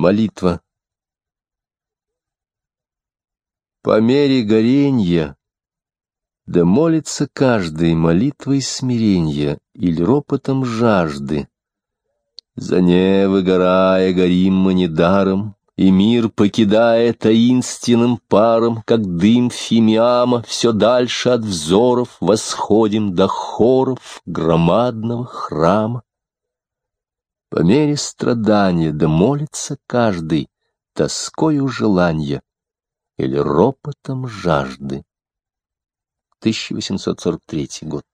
Молитва. По мере горенья, да молится каждый молитвой смиренья или ропотом жажды. За не выгорая горим мы недаром, и мир, покидая таинственным паром, как дым фимиама, все дальше от взоров восходим до хоров громадного храма. По мере страдания да молится каждый тоскою желания или ропотом жажды. 1843 год.